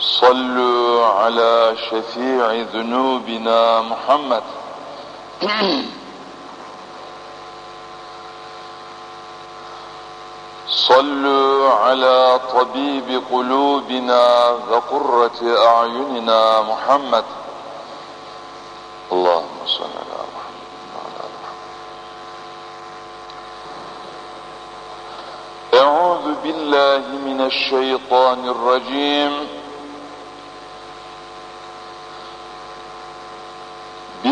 صلوا على شفيع ذنوبنا محمد. صلوا على طبيب قلوبنا وقرة أعيننا محمد. اللهم صل على محمد وعلى أعوذ بالله من الشيطان الرجيم.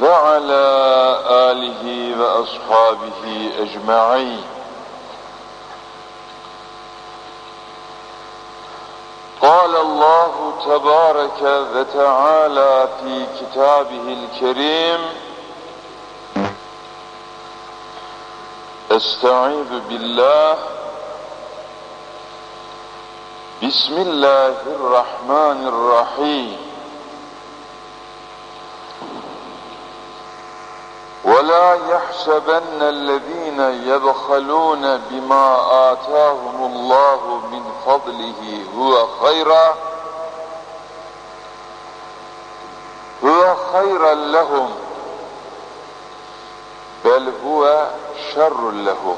وعلى آله وأصحابه أجمعين. قال الله تبارك وتعالى في كتابه الكريم أستعيذ بالله. بسم الله الرحمن الرحيم. ولا يحسبن الذين يبخلون بما آتاهم الله من فضله هو خيرا هو خيرا لهم بل هو شر لهم.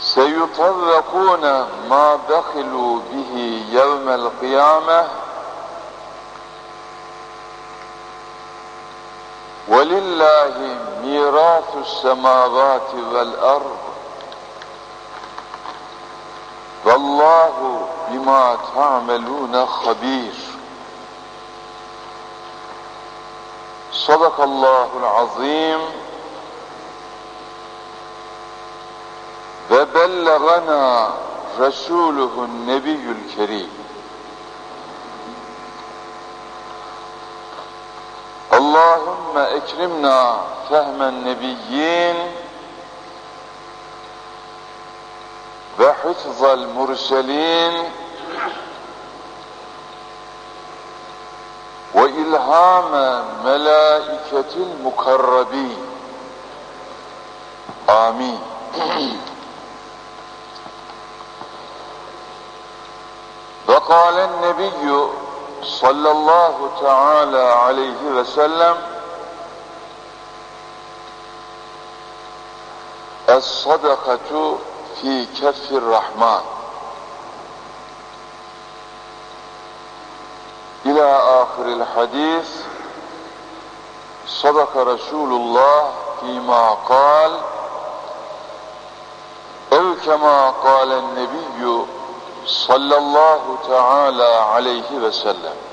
سيطرقون ما بخلوا به يوم القيامة ولله ميراث السماوات والأرض. والله بما تعملون خبير. صدق الله العظيم. وبلغنا رسوله النبي الكريم. اللهم اكرمنا فهم النبيين وحفظ المرسلين وإلهام ملائكة المقربين. آمين. وقال النبي صلى الله تعالى عليه وسلم Es-sadakatu fi keffir rahman. İla ahiril hadis sadaka Resulullah fîmâ kal ev kemâ kâlen nebiyyü sallallahu teâlâ aleyhi ve sellem.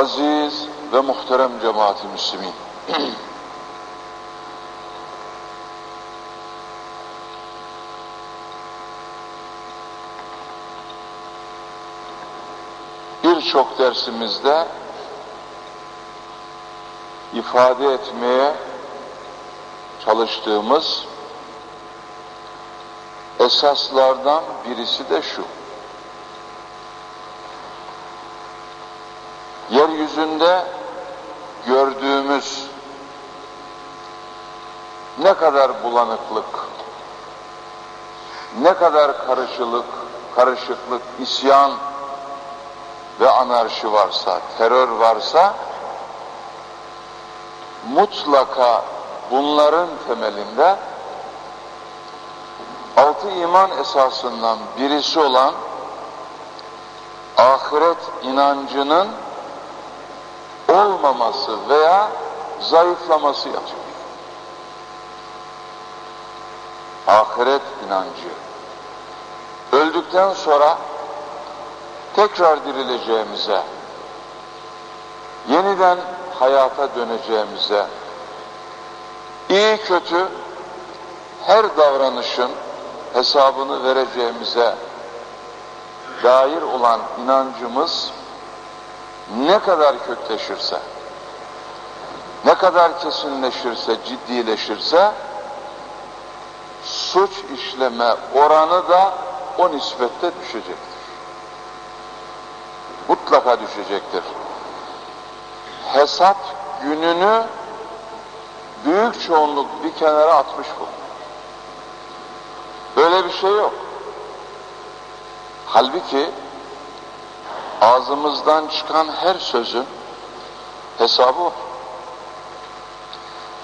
Aziz ve muhterem cemaati müslimin birçok dersimizde ifade etmeye çalıştığımız esaslardan birisi de şu. Yeryüzünde gördüğümüz ne kadar bulanıklık, ne kadar karışılık, karışıklık, isyan ve anarşi varsa, terör varsa mutlaka bunların temelinde altı iman esasından birisi olan ahiret inancının olmaması veya zayıflaması yatıyor. Ahiret inancı. Öldükten sonra tekrar dirileceğimize, yeniden hayata döneceğimize, iyi kötü her davranışın hesabını vereceğimize dair olan inancımız ne kadar kökleşirse, ne kadar kesinleşirse, ciddileşirse suç işleme oranı da o nispette düşecektir. Mutlaka düşecektir. Hesap gününü büyük çoğunluk bir kenara atmış bu. Böyle bir şey yok. Halbuki ağzımızdan çıkan her sözün hesabı.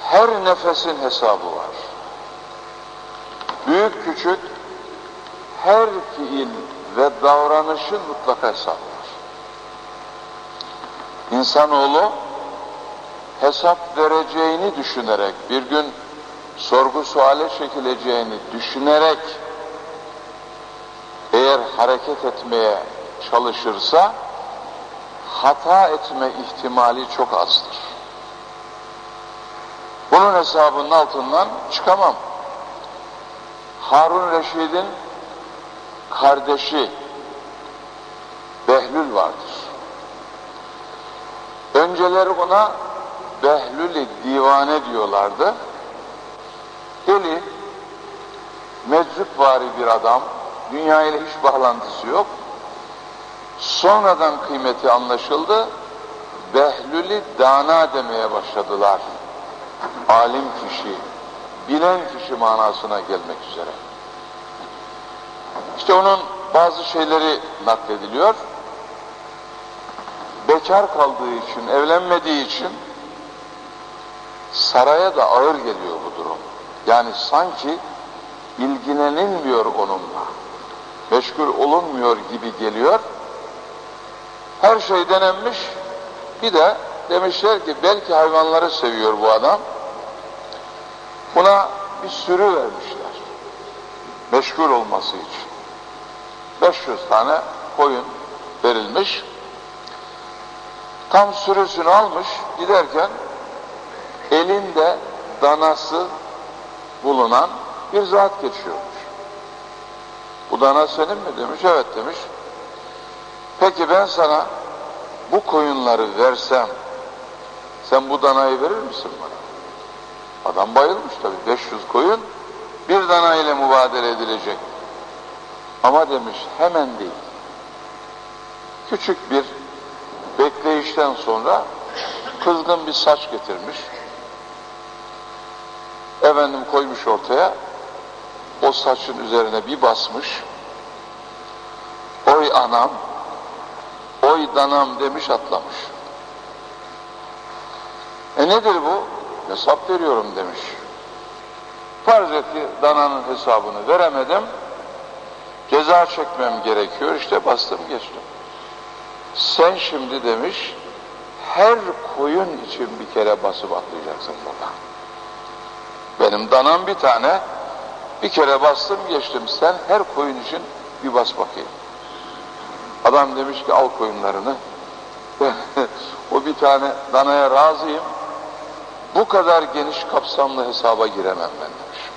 Her nefesin hesabı var. Büyük küçük her fiil ve davranışın mutlaka hesabı var. İnsanoğlu hesap vereceğini düşünerek, bir gün sorgu suale çekileceğini düşünerek eğer hareket etmeye çalışırsa hata etme ihtimali çok azdır. Bunun hesabının altından çıkamam. Harun Reşid'in kardeşi Behlül vardır. Önceleri ona Behlül-i divane diyorlardı. Deli, meczup bir adam, dünya ile hiç bağlantısı yok. Sonradan kıymeti anlaşıldı, Behlül'i dana demeye başladılar. Alim kişi, bilen kişi manasına gelmek üzere. İşte onun bazı şeyleri naklediliyor. Bekar kaldığı için, evlenmediği için saraya da ağır geliyor bu durum. Yani sanki ilgilenilmiyor onunla. Meşgul olunmuyor gibi geliyor. Her şey denenmiş. Bir de demişler ki belki hayvanları seviyor bu adam. Buna bir sürü vermişler. Meşgul olması için. 500 tane koyun verilmiş. Tam sürüsünü almış giderken elinde danası bulunan bir zat geçiyormuş. Bu dana senin mi demiş. Evet demiş. Peki ben sana bu koyunları versem sen bu danayı verir misin bana? Adam bayılmış tabii 500 koyun bir dana ile mübadele edilecek. Ama demiş hemen değil. Küçük bir bekleyişten sonra kızgın bir saç getirmiş. Efendim koymuş ortaya. O saçın üzerine bir basmış. Oy anam, oy danam demiş atlamış. E nedir bu? Hesap veriyorum demiş. Farz et ki dananın hesabını veremedim. Ceza çekmem gerekiyor. İşte bastım geçtim. Sen şimdi demiş her koyun için bir kere basıp atlayacaksın buradan. Benim danam bir tane. Bir kere bastım geçtim. Sen her koyun için bir bas bakayım. Adam demiş ki al koyunlarını. o bir tane danaya razıyım. Bu kadar geniş kapsamlı hesaba giremem ben demiş.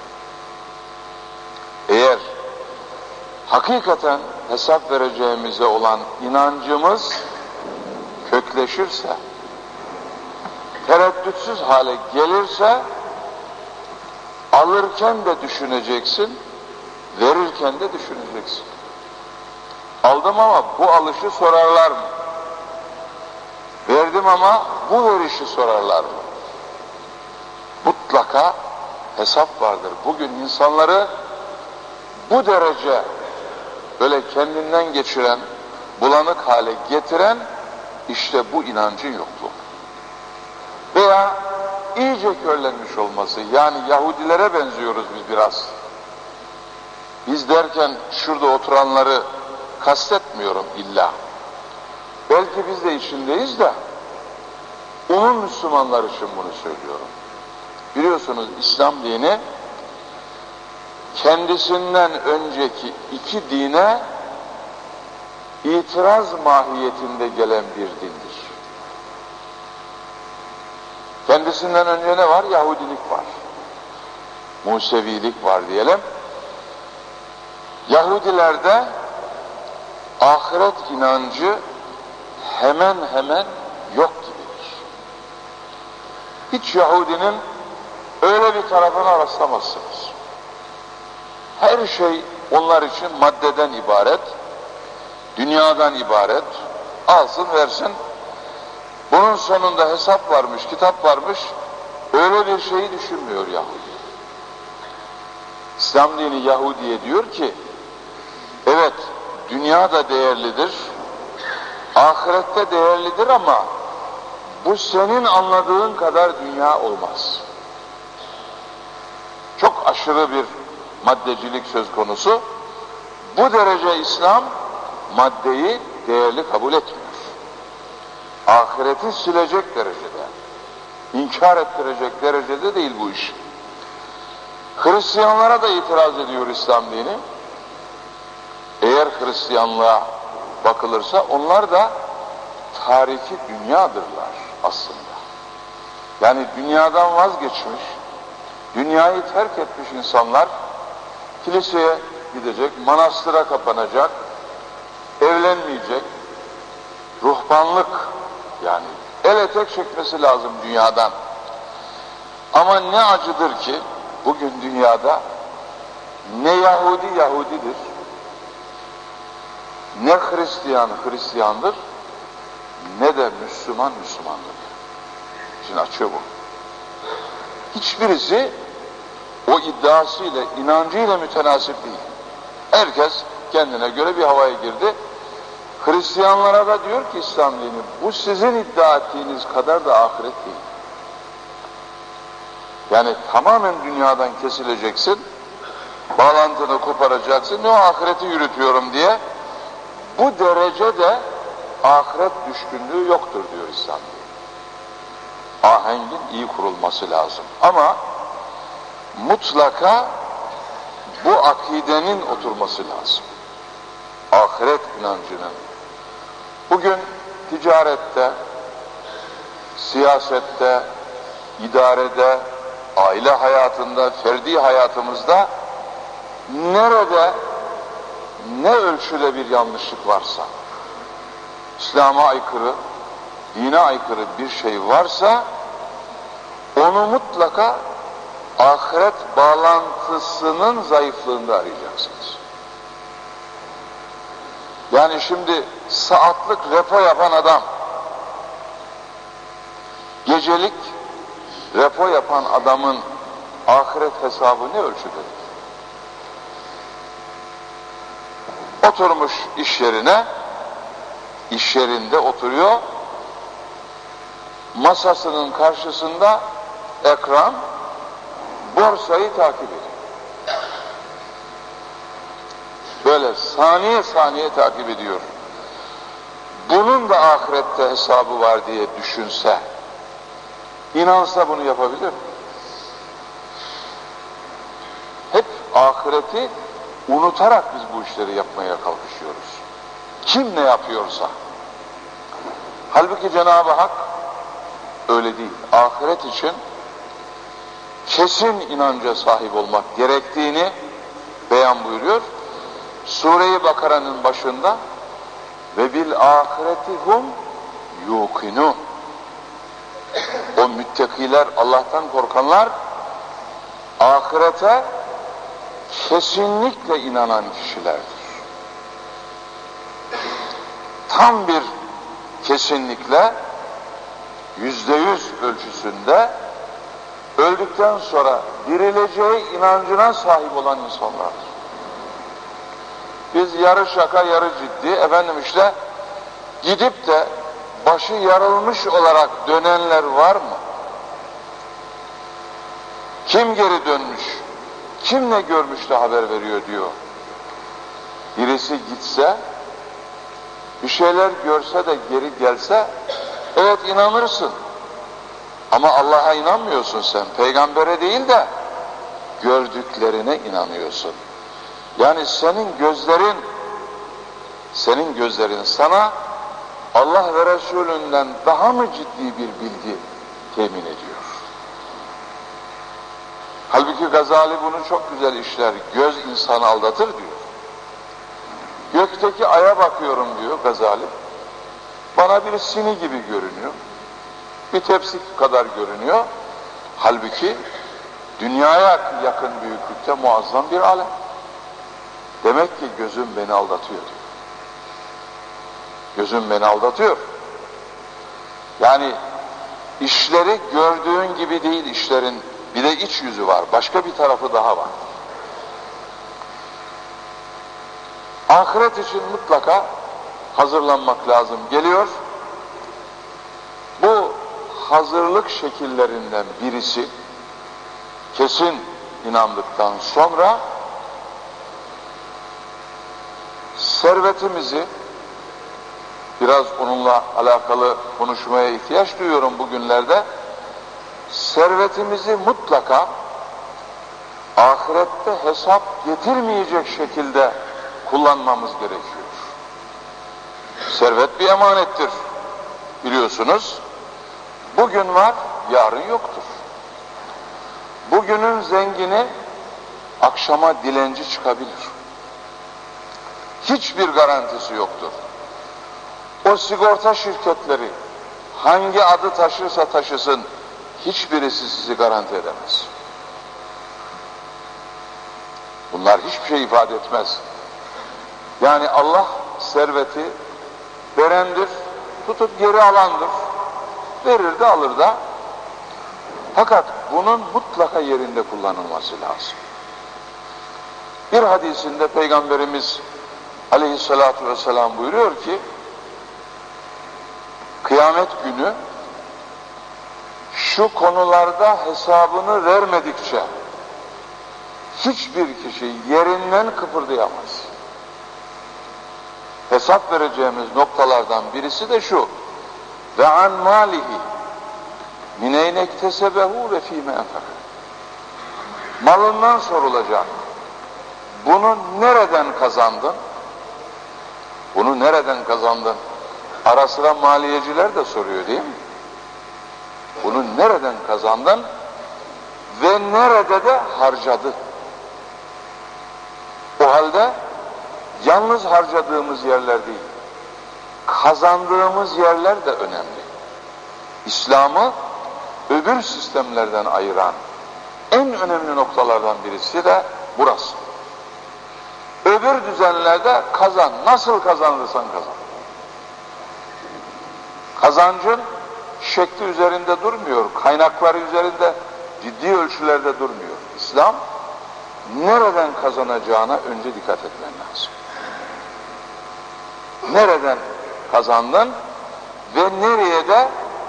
Eğer hakikaten hesap vereceğimize olan inancımız kökleşirse, tereddütsüz hale gelirse alırken de düşüneceksin, verirken de düşüneceksin. Aldım ama bu alışı sorarlar mı? Verdim ama bu verişi sorarlar mı? Mutlaka hesap vardır. Bugün insanları bu derece böyle kendinden geçiren, bulanık hale getiren işte bu inancın yokluğu. Veya iyice körlenmiş olması. Yani Yahudilere benziyoruz biz biraz. Biz derken şurada oturanları kastetmiyorum illa. Belki biz de içindeyiz de umum Müslümanlar için bunu söylüyorum. Biliyorsunuz İslam dini kendisinden önceki iki dine itiraz mahiyetinde gelen bir dindir. Kendisinden önce ne var? Yahudilik var. Musevilik var diyelim. Yahudilerde ahiret inancı hemen hemen yok gibidir. Hiç Yahudinin öyle bir tarafına rastlamazsınız. Her şey onlar için maddeden ibaret, dünyadan ibaret, alsın versin. Bunun sonunda hesap varmış, kitap varmış, öyle bir şeyi düşünmüyor Yahudi. İslam dini Yahudi'ye diyor ki, evet dünya da değerlidir, ahirette değerlidir ama bu senin anladığın kadar dünya olmaz. Çok aşırı bir maddecilik söz konusu. Bu derece İslam maddeyi değerli kabul etmiyor. Ahireti silecek derecede, inkar ettirecek derecede değil bu iş. Hristiyanlara da itiraz ediyor İslam dini. Hristiyanlığa bakılırsa onlar da tarihi dünyadırlar aslında. Yani dünyadan vazgeçmiş, dünyayı terk etmiş insanlar kiliseye gidecek, manastıra kapanacak, evlenmeyecek, ruhbanlık yani el etek çekmesi lazım dünyadan. Ama ne acıdır ki bugün dünyada ne Yahudi Yahudidir, ne Hristiyan Hristiyandır, ne de Müslüman Müslümandır. Şimdi açıyor bu. Hiçbirisi o iddiasıyla, inancıyla mütenasip değil. Herkes kendine göre bir havaya girdi. Hristiyanlara da diyor ki İslam dini, bu sizin iddia ettiğiniz kadar da ahiret değil. Yani tamamen dünyadan kesileceksin, bağlantını koparacaksın, ne o ahireti yürütüyorum diye bu derecede ahiret düşkünlüğü yoktur diyor İslam. Ahengin iyi kurulması lazım. Ama mutlaka bu akidenin oturması lazım. Ahiret inancının. Bugün ticarette, siyasette, idarede, aile hayatında, ferdi hayatımızda nerede ne ölçüde bir yanlışlık varsa, İslam'a aykırı, dine aykırı bir şey varsa onu mutlaka ahiret bağlantısının zayıflığında arayacaksınız. Yani şimdi saatlik repo yapan adam, gecelik repo yapan adamın ahiret hesabı ne ölçüdedir? Oturmuş iş yerine, iş yerinde oturuyor, masasının karşısında ekran, borsayı takip ediyor. Böyle saniye saniye takip ediyor. Bunun da ahirette hesabı var diye düşünse, inansa bunu yapabilir mi? Hep ahireti unutarak biz bu işleri yapmaya kalkışıyoruz. Kim ne yapıyorsa. Halbuki Cenab-ı Hak öyle değil. Ahiret için kesin inanca sahip olmak gerektiğini beyan buyuruyor. Sure-i Bakara'nın başında ve bil ahireti hum yukinun. O müttakiler, Allah'tan korkanlar ahirete kesinlikle inanan kişilerdir. Tam bir kesinlikle yüzde yüz ölçüsünde öldükten sonra dirileceği inancına sahip olan insanlardır. Biz yarı şaka yarı ciddi efendim işte gidip de başı yarılmış olarak dönenler var mı? Kim geri dönmüş? Kim ne görmüş de haber veriyor diyor. Birisi gitse bir şeyler görse de geri gelse evet inanırsın. Ama Allah'a inanmıyorsun sen. Peygambere değil de gördüklerine inanıyorsun. Yani senin gözlerin senin gözlerin sana Allah ve Resulünden daha mı ciddi bir bilgi temin ediyor? Halbuki Gazali bunu çok güzel işler. Göz insanı aldatır diyor. Gökteki aya bakıyorum diyor Gazali. Bana bir sini gibi görünüyor. Bir tepsi kadar görünüyor. Halbuki dünyaya yakın büyüklükte muazzam bir alem. Demek ki gözüm beni aldatıyor diyor. Gözüm beni aldatıyor. Yani işleri gördüğün gibi değil işlerin bir de iç yüzü var. Başka bir tarafı daha var. Ahiret için mutlaka hazırlanmak lazım. Geliyor. Bu hazırlık şekillerinden birisi kesin inandıktan sonra servetimizi biraz onunla alakalı konuşmaya ihtiyaç duyuyorum bugünlerde. Servetimizi mutlaka ahirette hesap getirmeyecek şekilde kullanmamız gerekiyor. Servet bir emanettir. Biliyorsunuz. Bugün var, yarın yoktur. Bugünün zengini akşama dilenci çıkabilir. Hiçbir garantisi yoktur. O sigorta şirketleri hangi adı taşırsa taşısın hiçbirisi sizi garanti edemez. Bunlar hiçbir şey ifade etmez. Yani Allah serveti verendir, tutup geri alandır. Verir de alır da. Fakat bunun mutlaka yerinde kullanılması lazım. Bir hadisinde Peygamberimiz aleyhissalatu vesselam buyuruyor ki kıyamet günü şu konularda hesabını vermedikçe hiçbir kişi yerinden kıpırdayamaz. Hesap vereceğimiz noktalardan birisi de şu. Ve an malihi min eyne iktesebehu ve fîme Malından sorulacak. Bunu nereden kazandın? Bunu nereden kazandın? Ara sıra maliyeciler de soruyor değil mi? Bunu nereden kazandın? Ve nerede de harcadı? O halde yalnız harcadığımız yerler değil, kazandığımız yerler de önemli. İslam'ı öbür sistemlerden ayıran en önemli noktalardan birisi de burası. Öbür düzenlerde kazan, nasıl kazanırsan kazan. Kazancın şekli üzerinde durmuyor, kaynakları üzerinde ciddi ölçülerde durmuyor. İslam nereden kazanacağına önce dikkat etmen lazım. Nereden kazandın ve nereye de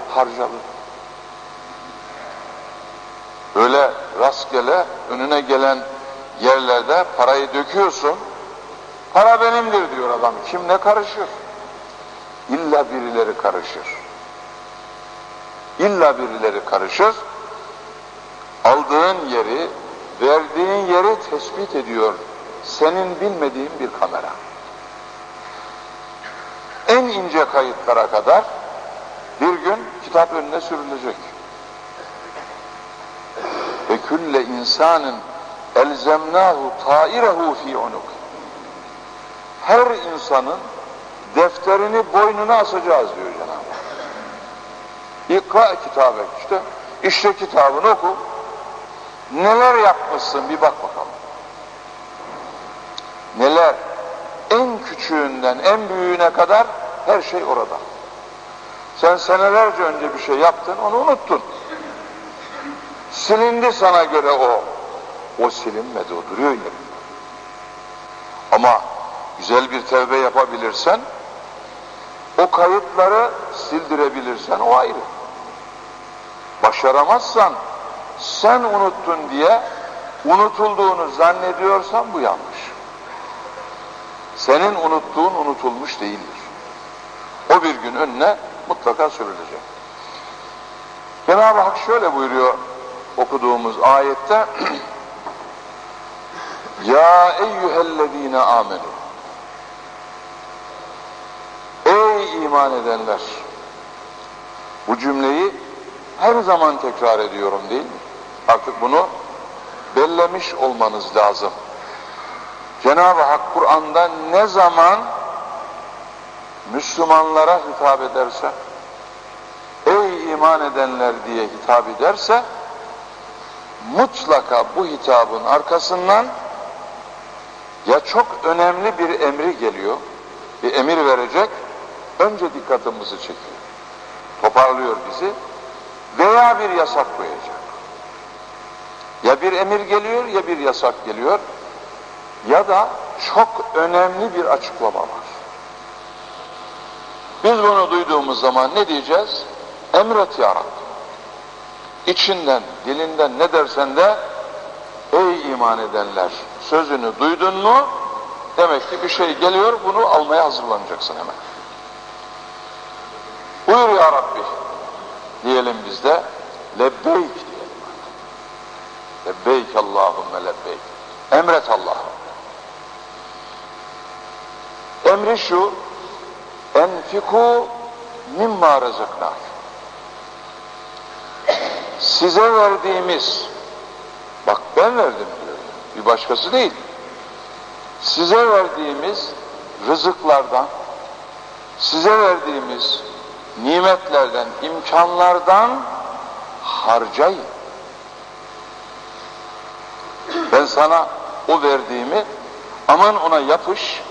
harcadın. Öyle rastgele önüne gelen yerlerde parayı döküyorsun. Para benimdir diyor adam. Kim ne karışır? İlla birileri karışır. İlla birileri karışır. Aldığın yeri, verdiğin yeri tespit ediyor. Senin bilmediğin bir kamera. En ince kayıtlara kadar bir gün kitap önüne sürülecek. Ve külle insanın elzemnahu tairehu fi unuk. Her insanın defterini boynuna asacağız diyor Cenab-ı. İkra kitabı işte. İşte kitabını oku. Neler yapmışsın bir bak bakalım. Neler? En küçüğünden en büyüğüne kadar her şey orada. Sen senelerce önce bir şey yaptın, onu unuttun. Silindi sana göre o. O silinmedi, o duruyor yerinde. Ama güzel bir tevbe yapabilirsen, o kayıtları sildirebilirsen o ayrı. Başaramazsan, sen unuttun diye unutulduğunu zannediyorsan bu yanlış. Senin unuttuğun unutulmuş değildir. O bir gün önüne mutlaka sürülecek. Cenab-ı Hak şöyle buyuruyor okuduğumuz ayette Ya eyyühellezine amenu Ey iman edenler bu cümleyi her zaman tekrar ediyorum değil mi? Artık bunu bellemiş olmanız lazım. Cenab-ı Hak Kur'an'da ne zaman Müslümanlara hitap ederse, ey iman edenler diye hitap ederse, mutlaka bu hitabın arkasından ya çok önemli bir emri geliyor, bir emir verecek, önce dikkatimizi çekiyor, toparlıyor bizi veya bir yasak koyacak. Ya bir emir geliyor ya bir yasak geliyor ya da çok önemli bir açıklama var. Biz bunu duyduğumuz zaman ne diyeceğiz? Emret ya Rabbi. İçinden, dilinden ne dersen de ey iman edenler sözünü duydun mu? Demek ki bir şey geliyor bunu almaya hazırlanacaksın hemen. Buyur ya Rabbi diyelim biz de lebbeyk diyelim. Lebbeyk Allahümme lebbeyk. Emret Allah'ım. Emri şu enfiku mimma rızıknak. Size verdiğimiz bak ben verdim diyor. Bir başkası değil. Size verdiğimiz rızıklardan size verdiğimiz nimetlerden, imkanlardan harcayın. Ben sana o verdiğimi aman ona yapış,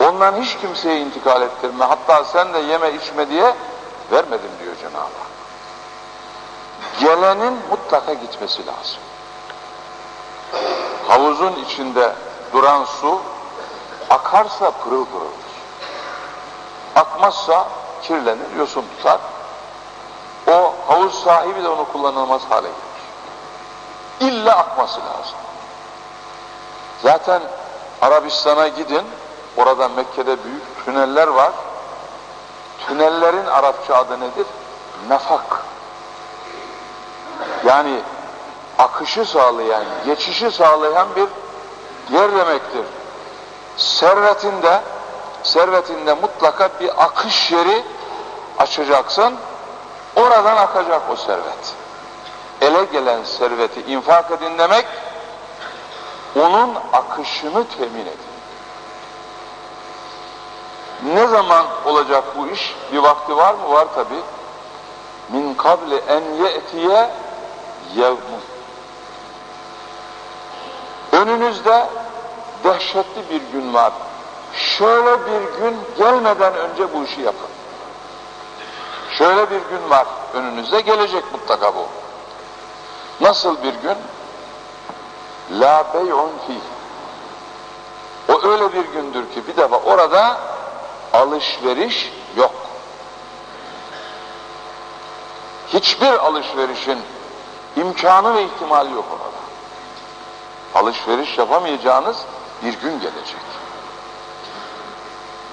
ondan hiç kimseye intikal ettirme, hatta sen de yeme içme diye vermedim diyor Cenab-ı Hak. Gelenin mutlaka gitmesi lazım. Havuzun içinde duran su akarsa pırıl pırıldır. Akmazsa kirlenir, yosun tutar. O havuz sahibi de onu kullanılmaz hale gelir. İlla akması lazım. Zaten Arabistan'a gidin, orada Mekke'de büyük tüneller var. Tünellerin Arapça adı nedir? Nefak. Yani akışı sağlayan, geçişi sağlayan bir yer demektir. Servetinde, servetinde mutlaka bir akış yeri açacaksın, oradan akacak o servet. Ele gelen serveti infak edin demek, onun akışını temin edin. Ne zaman olacak bu iş? Bir vakti var mı? Var tabi. Min kabli en ye'tiye yevmun. Önünüzde dehşetli bir gün var. Şöyle bir gün gelmeden önce bu işi yapın. Şöyle bir gün var önünüzde gelecek mutlaka bu. Nasıl bir gün? La bey'un fi. O öyle bir gündür ki bir defa orada alışveriş yok. Hiçbir alışverişin imkanı ve ihtimali yok orada. Alışveriş yapamayacağınız bir gün gelecek.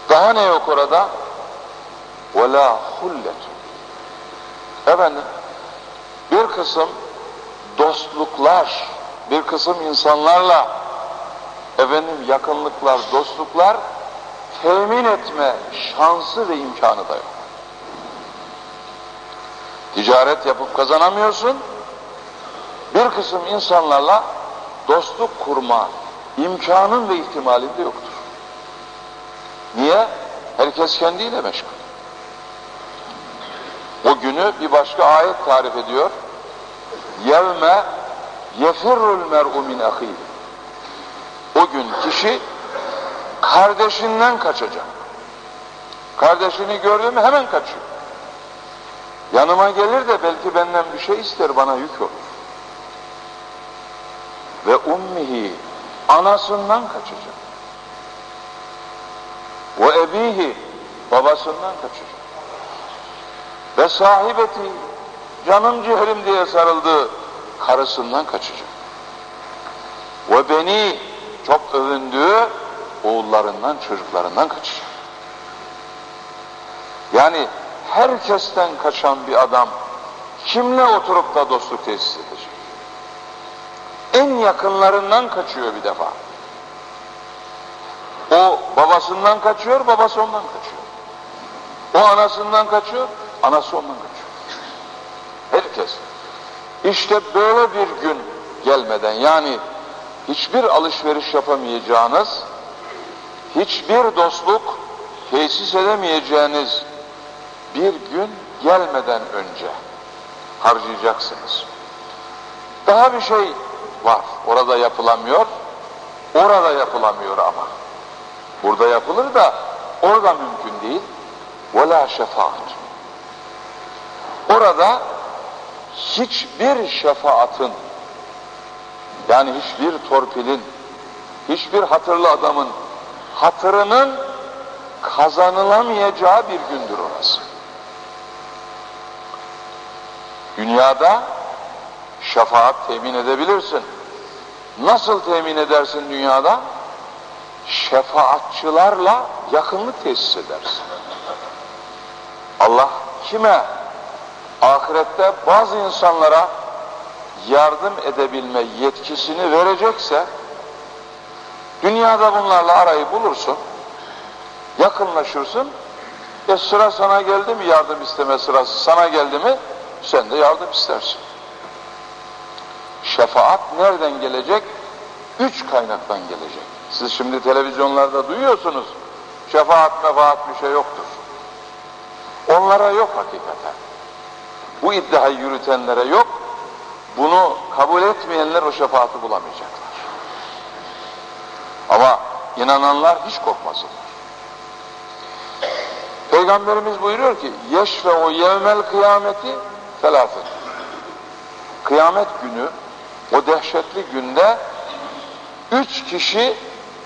Daha ne yok orada? وَلَا خُلَّةٌ Efendim, bir kısım dostluklar, bir kısım insanlarla efendim yakınlıklar, dostluklar temin etme şansı ve imkanı da yok. Ticaret yapıp kazanamıyorsun. Bir kısım insanlarla dostluk kurma imkanın ve ihtimalin de yoktur. Niye? Herkes kendiyle meşgul. O günü bir başka ayet tarif ediyor. Yevme yefirrul mer'u min ahihi. O gün kişi kardeşinden kaçacak. Kardeşini gördü mü hemen kaçıyor. Yanıma gelir de belki benden bir şey ister bana yük olur. Ve ummihi anasından kaçacak. Ebihi babasından kaçacak. Ve sahibeti canım ciğerim diye sarıldığı karısından kaçacak. Ve beni çok övündüğü oğullarından, çocuklarından kaçacak. Yani herkesten kaçan bir adam kimle oturup da dostluk tesis edecek? En yakınlarından kaçıyor bir defa. O babasından kaçıyor, babası ondan kaçıyor. O anasından kaçıyor, anası ondan kaçıyor. Herkes. İşte böyle bir gün gelmeden yani hiçbir alışveriş yapamayacağınız, hiçbir dostluk tesis edemeyeceğiniz bir gün gelmeden önce harcayacaksınız. Daha bir şey var. Orada yapılamıyor. Orada yapılamıyor ama. Burada yapılır da orada mümkün değil. وَلَا şefaat. Orada hiçbir şefaatın yani hiçbir torpilin hiçbir hatırlı adamın hatırının kazanılamayacağı bir gündür orası. Dünyada şefaat temin edebilirsin. Nasıl temin edersin dünyada? Şefaatçılarla yakınlık tesis edersin. Allah kime ahirette bazı insanlara yardım edebilme yetkisini verecekse dünyada bunlarla arayı bulursun yakınlaşırsın. E sıra sana geldi mi yardım isteme sırası sana geldi mi sen de yardım istersin. Şefaat nereden gelecek? Üç kaynaktan gelecek siz şimdi televizyonlarda duyuyorsunuz şefaat mefaat bir şey yoktur. Onlara yok hakikaten. Bu iddiayı yürütenlere yok bunu kabul etmeyenler o şefaati bulamayacaklar. Ama inananlar hiç korkmasınlar. Peygamberimiz buyuruyor ki yeşfe o yevmel kıyameti felafet. Kıyamet günü o dehşetli günde üç kişi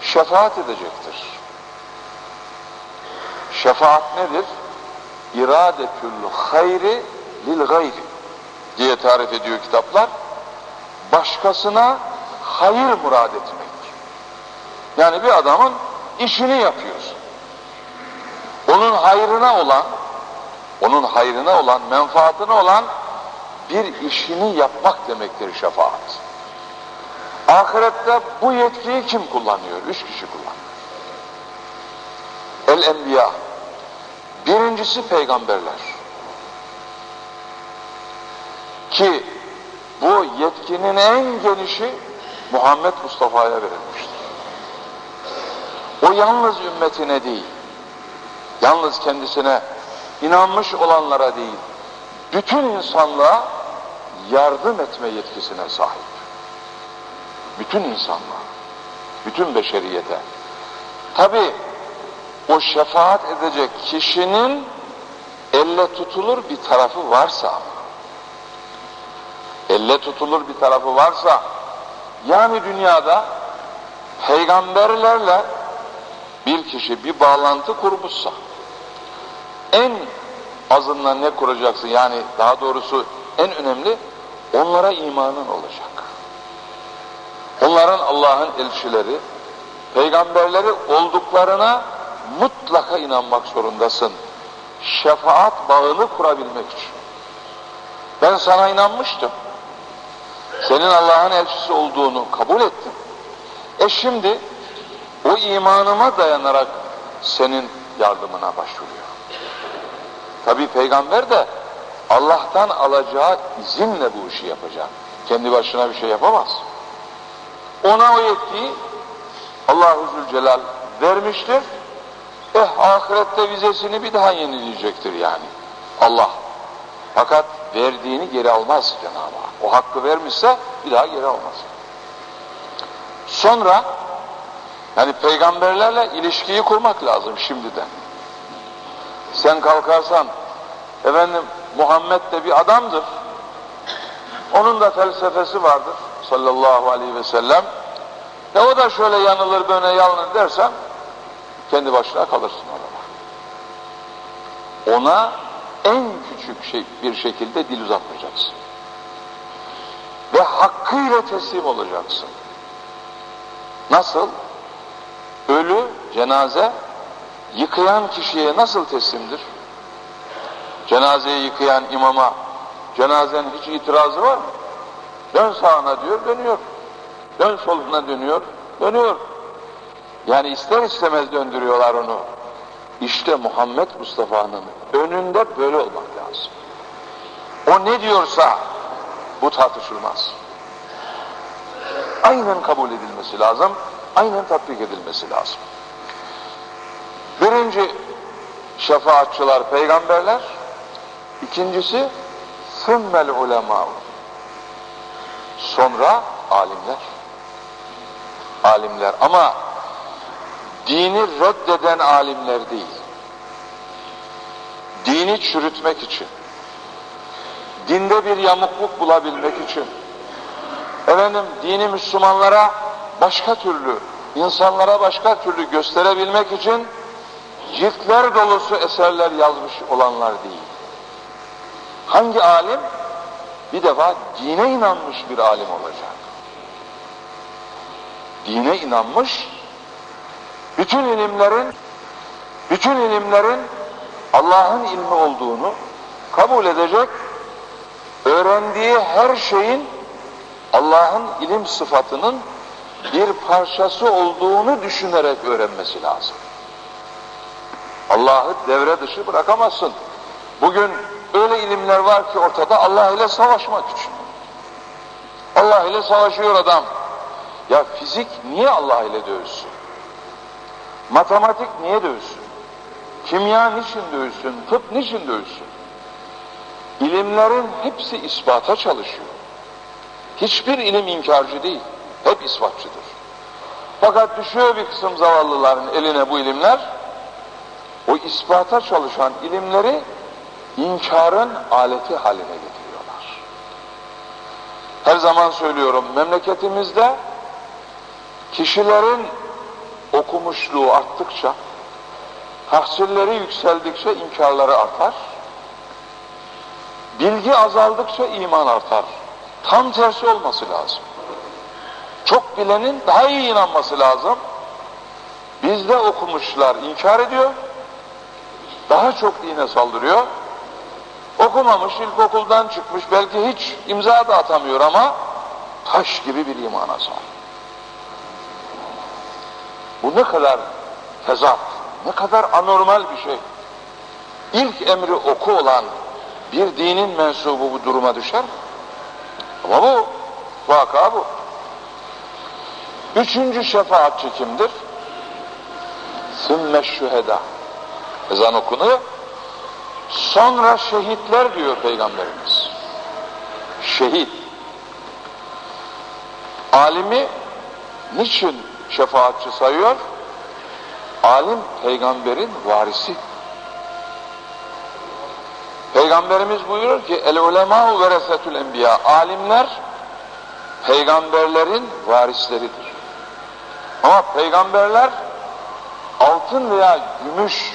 şefaat edecektir. Şefaat nedir? İradetül hayri lil gayri diye tarif ediyor kitaplar. Başkasına hayır murad etmek. Yani bir adamın işini yapıyorsun onun hayrına olan, onun hayrına olan, menfaatine olan bir işini yapmak demektir şefaat. Ahirette bu yetkiyi kim kullanıyor? Üç kişi kullanıyor. El-Enbiya. Birincisi peygamberler. Ki bu yetkinin en genişi Muhammed Mustafa'ya verilmiştir. O yalnız ümmetine değil, Yalnız kendisine inanmış olanlara değil, bütün insanlığa yardım etme yetkisine sahip. Bütün insanlığa, bütün beşeriyete. Tabi o şefaat edecek kişinin elle tutulur bir tarafı varsa elle tutulur bir tarafı varsa yani dünyada peygamberlerle bir kişi bir bağlantı kurmuşsa en azından ne kuracaksın? Yani daha doğrusu en önemli onlara imanın olacak. Onların Allah'ın elçileri, peygamberleri olduklarına mutlaka inanmak zorundasın. Şefaat bağını kurabilmek için. Ben sana inanmıştım. Senin Allah'ın elçisi olduğunu kabul ettim. E şimdi o imanıma dayanarak senin yardımına başvuruyor. Tabi peygamber de Allah'tan alacağı izinle bu işi yapacak. Kendi başına bir şey yapamaz. Ona o yetkiyi Allah-u Zülcelal vermiştir. Eh ahirette vizesini bir daha yenileyecektir yani. Allah. Fakat verdiğini geri almaz Cenab-ı Hak. O hakkı vermişse bir daha geri almaz. Sonra yani peygamberlerle ilişkiyi kurmak lazım şimdiden. Sen kalkarsan, efendim Muhammed de bir adamdır. Onun da felsefesi vardır sallallahu aleyhi ve sellem. E o da şöyle yanılır böyle yanılır dersen kendi başına kalırsın orada. Ona en küçük şey, bir şekilde dil uzatmayacaksın. Ve hakkıyla teslim olacaksın. Nasıl? Ölü, cenaze yıkayan kişiye nasıl teslimdir? Cenazeyi yıkayan imama cenazenin hiç itirazı var mı? Dön sağına diyor, dönüyor. Dön soluna dönüyor, dönüyor. Yani ister istemez döndürüyorlar onu. İşte Muhammed Mustafa'nın önünde böyle olmak lazım. O ne diyorsa bu tartışılmaz. aynen kabul edilmesi lazım, aynen tatbik edilmesi lazım. Birinci şefaatçılar peygamberler, ikincisi sümmel ulema. Sonra alimler. Alimler ama dini reddeden alimler değil. Dini çürütmek için, dinde bir yamukluk bulabilmek için, efendim dini Müslümanlara başka türlü, insanlara başka türlü gösterebilmek için ciltler dolusu eserler yazmış olanlar değil. Hangi alim? Bir defa dine inanmış bir alim olacak. Dine inanmış, bütün ilimlerin, bütün ilimlerin Allah'ın ilmi olduğunu kabul edecek, öğrendiği her şeyin Allah'ın ilim sıfatının bir parçası olduğunu düşünerek öğrenmesi lazım. Allah'ı devre dışı bırakamazsın. Bugün öyle ilimler var ki ortada Allah ile savaşmak için. Allah ile savaşıyor adam. Ya fizik niye Allah ile dövüşsün? Matematik niye dövüşsün? Kimya niçin dövüşsün? Tıp niçin dövüşsün? İlimlerin hepsi ispata çalışıyor. Hiçbir ilim inkarcı değil. Hep ispatçıdır. Fakat düşüyor bir kısım zavallıların eline bu ilimler. O ispata çalışan ilimleri inkarın aleti haline getiriyorlar. Her zaman söylüyorum memleketimizde kişilerin okumuşluğu arttıkça, tahsilleri yükseldikçe inkarları artar, bilgi azaldıkça iman artar. Tam tersi olması lazım. Çok bilenin daha iyi inanması lazım. Bizde okumuşlar inkar ediyor, daha çok dine saldırıyor. Okumamış, ilkokuldan çıkmış, belki hiç imza da atamıyor ama taş gibi bir imana sahip. Bu ne kadar tezat, ne kadar anormal bir şey. İlk emri oku olan bir dinin mensubu bu duruma düşer? Ama bu, vaka bu. Üçüncü şefaatçi kimdir? Sümme şüheda. Ezan okunuyor. Sonra şehitler diyor Peygamberimiz. Şehit. Alimi niçin şefaatçi sayıyor? Alim peygamberin varisi. Peygamberimiz buyurur ki el ulema veresetül enbiya. Alimler peygamberlerin varisleridir. Ama peygamberler altın veya gümüş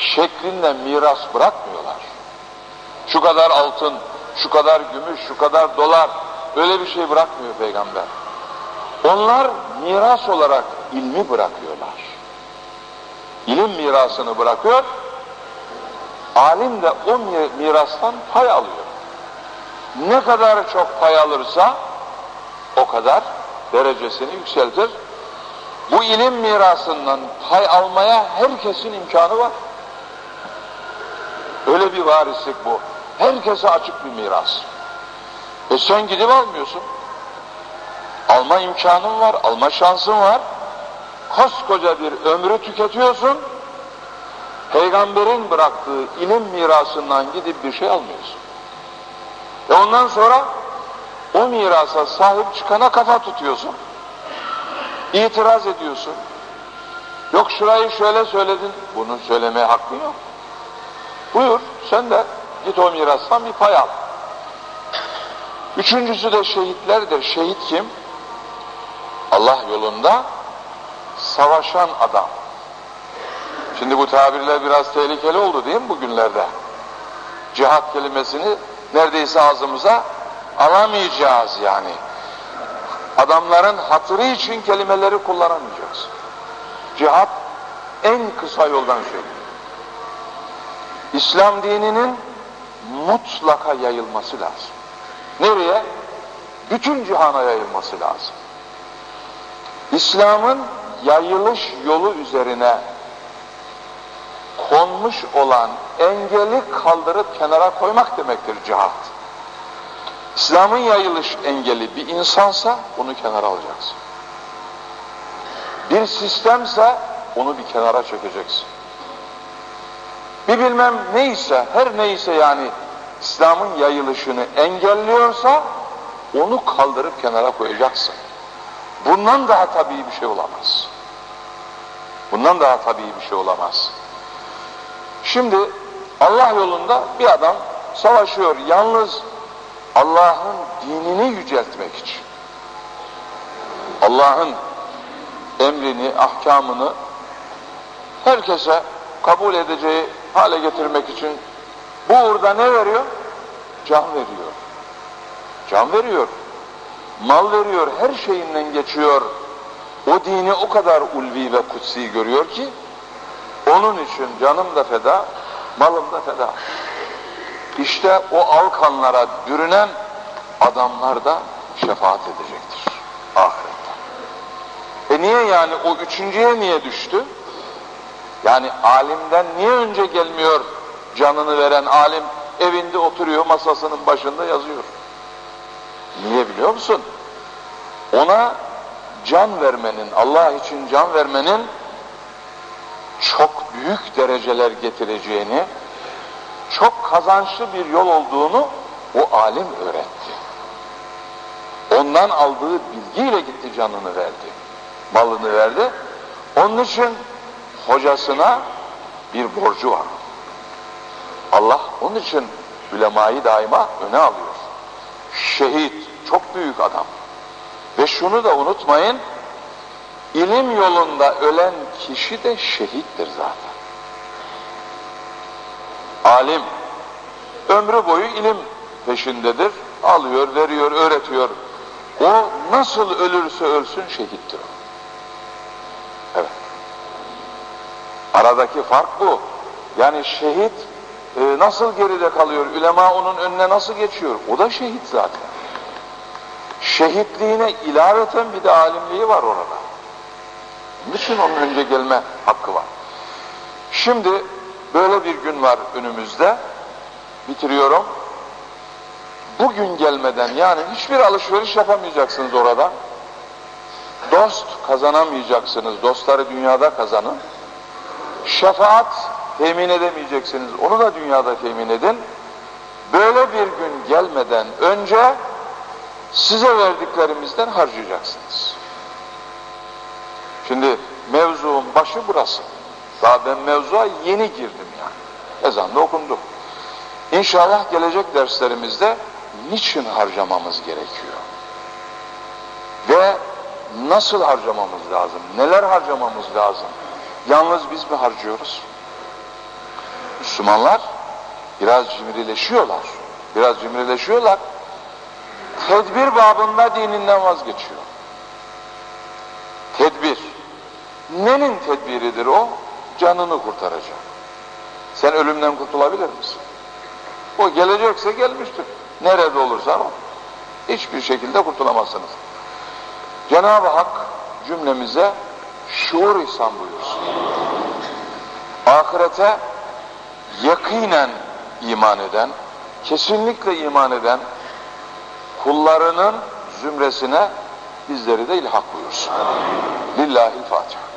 şeklinde miras bırakmıyorlar. Şu kadar altın, şu kadar gümüş, şu kadar dolar öyle bir şey bırakmıyor peygamber. Onlar miras olarak ilmi bırakıyorlar. İlim mirasını bırakıyor, alim de o mirastan pay alıyor. Ne kadar çok pay alırsa o kadar derecesini yükseltir. Bu ilim mirasından pay almaya herkesin imkanı var. Öyle bir varislik bu. Herkese açık bir miras. E sen gidip almıyorsun. Alma imkanın var, alma şansın var. Koskoca bir ömrü tüketiyorsun. Peygamberin bıraktığı ilim mirasından gidip bir şey almıyorsun. E ondan sonra o mirasa sahip çıkana kafa tutuyorsun. İtiraz ediyorsun. Yok şurayı şöyle söyledin. Bunu söylemeye hakkın yok. Buyur sen de git o mirastan bir pay al. Üçüncüsü de şehitlerdir. Şehit kim? Allah yolunda savaşan adam. Şimdi bu tabirler biraz tehlikeli oldu değil mi bugünlerde? Cihat kelimesini neredeyse ağzımıza alamayacağız yani. Adamların hatırı için kelimeleri kullanamayacağız. Cihat en kısa yoldan söylüyor. İslam dininin mutlaka yayılması lazım. Nereye? Bütün cihana yayılması lazım. İslam'ın yayılış yolu üzerine konmuş olan engeli kaldırıp kenara koymak demektir cihat. İslam'ın yayılış engeli bir insansa onu kenara alacaksın. Bir sistemse onu bir kenara çekeceksin. Bir bilmem neyse, her neyse yani İslam'ın yayılışını engelliyorsa onu kaldırıp kenara koyacaksın. Bundan daha tabii bir şey olamaz. Bundan daha tabii bir şey olamaz. Şimdi Allah yolunda bir adam savaşıyor yalnız Allah'ın dinini yüceltmek için. Allah'ın emrini, ahkamını herkese kabul edeceği hale getirmek için bu uğurda ne veriyor? Can veriyor. Can veriyor. Mal veriyor. Her şeyinden geçiyor. O dini o kadar ulvi ve kutsi görüyor ki onun için canım da feda, malım da feda. İşte o alkanlara bürünen adamlar da şefaat edecektir ahirette. E niye yani o üçüncüye niye düştü? Yani alimden niye önce gelmiyor canını veren alim evinde oturuyor masasının başında yazıyor. Niye biliyor musun? Ona can vermenin, Allah için can vermenin çok büyük dereceler getireceğini, çok kazançlı bir yol olduğunu o alim öğretti. Ondan aldığı bilgiyle gitti canını verdi. Malını verdi. Onun için hocasına bir borcu var. Allah onun için ülemayı daima öne alıyor. Şehit, çok büyük adam. Ve şunu da unutmayın, ilim yolunda ölen kişi de şehittir zaten. Alim, ömrü boyu ilim peşindedir, alıyor, veriyor, öğretiyor. O nasıl ölürse ölsün şehittir o. Aradaki fark bu. Yani şehit e, nasıl geride kalıyor? Ülema onun önüne nasıl geçiyor? O da şehit zaten. Şehitliğine ilaveten bir de alimliği var orada. Niçin onun önce gelme hakkı var? Şimdi böyle bir gün var önümüzde. Bitiriyorum. Bugün gelmeden yani hiçbir alışveriş yapamayacaksınız orada. Dost kazanamayacaksınız. Dostları dünyada kazanın. Şefaat temin edemeyeceksiniz. Onu da dünyada temin edin. Böyle bir gün gelmeden önce size verdiklerimizden harcayacaksınız. Şimdi mevzuun başı burası. Daha ben mevzuya yeni girdim yani. Ezan da okundu. İnşallah gelecek derslerimizde niçin harcamamız gerekiyor? Ve nasıl harcamamız lazım? Neler harcamamız lazım? Yalnız biz mi harcıyoruz? Müslümanlar biraz cimrileşiyorlar. Biraz cimrileşiyorlar. Tedbir babında dininden vazgeçiyor. Tedbir. Nenin tedbiridir o? Canını kurtaracak. Sen ölümden kurtulabilir misin? O gelecekse gelmiştir. Nerede olursa o. Hiçbir şekilde kurtulamazsınız. Cenab-ı Hak cümlemize şuur ihsan buyursun. Ahirete yakinen iman eden, kesinlikle iman eden kullarının zümresine bizleri de ilhak buyursun. Lillahi Fatiha.